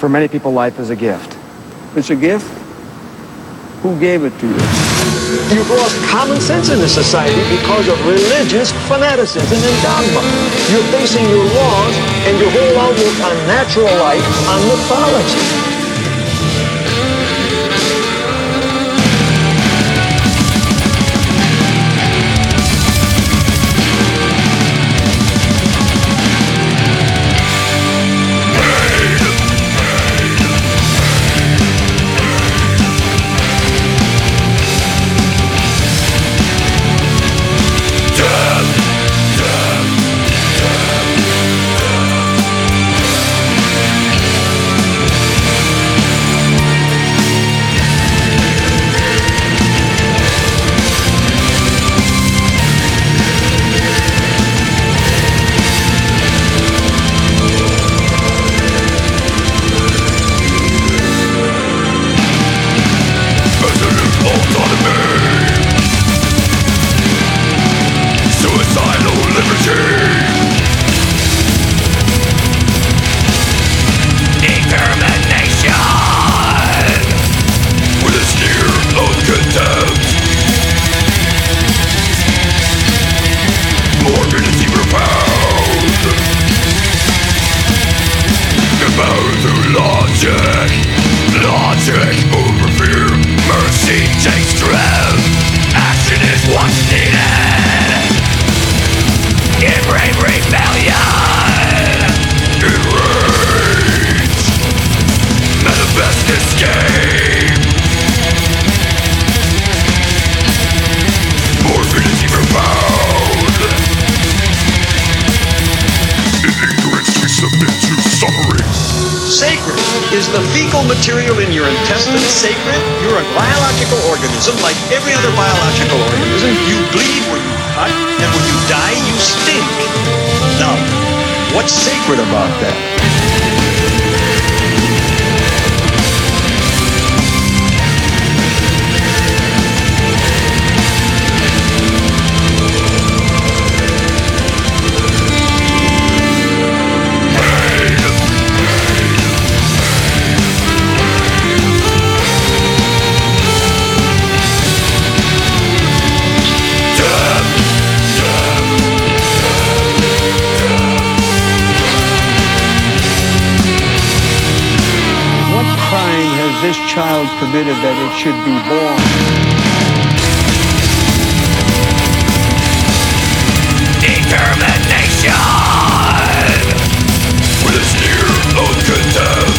For many people, life is a gift. It's a gift? Who gave it to you? You've lost common sense in this society because of religious fanaticism and dogma. You're basing your laws and your whole outlook on natural life on mythology. through logic. Logic over fear. Mercy takes Is the fecal material in your intestines sacred? You're a biological organism like every other biological organism. You bleed when you cut, and when you die, you stink. Now, what's sacred about that? this child permitted that it should be born. Determination! With a sneer of contempt.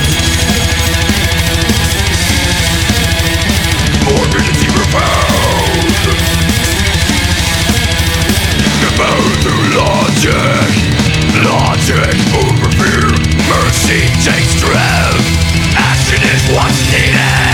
Morbidity profound. Compound through logic. Logic over fear. Mercy takes strength what's needed